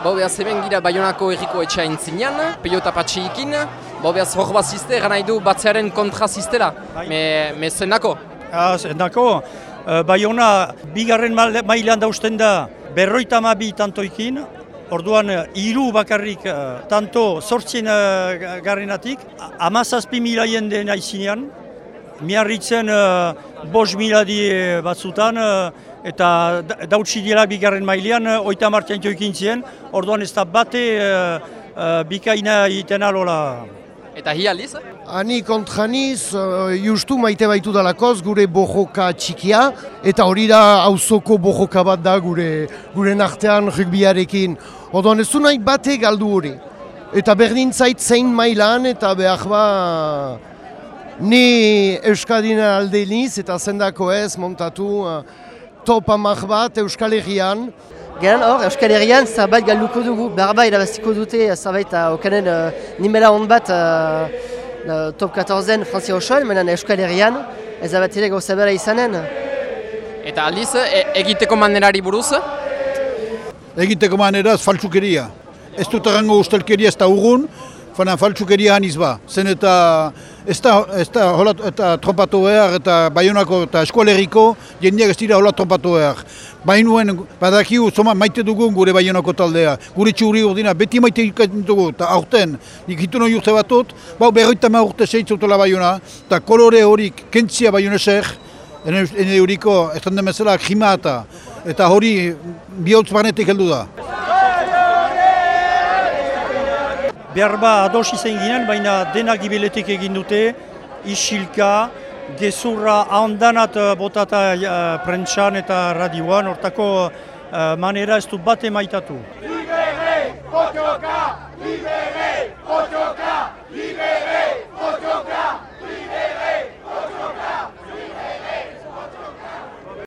Behaz hemen gira Bayonako erriko etxea intzinean, pilota patxiikin, behaz hor bat ziste, gana idu batzearen kontra zistela, me, me zenako. Ah, Zendako, uh, Bayona bigarren mal- mailan dausten da berroita bi tantoikin, orduan eh, hiru bakarrik uh, tanto sortzien uh, garrenatik, amazazpi mila jende naizinean, miarritzen uh, bos mila di eh, batzutan, eh, eta da- dautsi dira bigarren mailean, uh, oita martian joikin zien, orduan ez da bate uh, uh, bikaina egiten alola. Eta hi aldiz, Ani kontraniz, uh, justu maite baitu dalakoz gure bojoka txikia, eta hori da auzoko bojoka bat da gure, gure artean rugbiarekin. Odoan ez du nahi bate galdu hori. Eta berdin zait zein mailan eta behar ba... Ni Euskadina alde niz eta zendako ez montatu uh, top amak bat Euskal Herrian. Geran hor, Euskal Herrian zerbait galduko dugu, berba irabaziko dute zerbait uh, okanen uh, nimela hon bat uh, uh, top 14en Frantzia osoan, menen Euskal Herrian ez da bat ere gauza bera izanen. eta aldiz, e, egiteko manerari buruz, egiteko maneraz faltsukeria. Ez dut errango ustelkeria ez da urgun, fana faltsukeria haniz ba. Zen eta ez da, ez da hola, eta tropatu behar eta baionako eta eskualeriko jendeak ez dira hola tropatu behar. Bainuen badakiu zoma maite dugun gure baionako taldea. Gure txuri urdina beti maite dugu eta aurten nik hitu urte batut, bau berroita ma urte zeitzutela baiona eta kolore horik kentzia baionesek, ene, ene euriko ez den demezela jima eta hori bihotz barnetik heldu da. Behar ba ados izan ginen, baina denak gibeletik egin dute, isilka, gezurra handanat eh, botata uh, prentsan eta radioan, hortako uh, manera ez du bat emaitatu. Libere, Botoka, libere!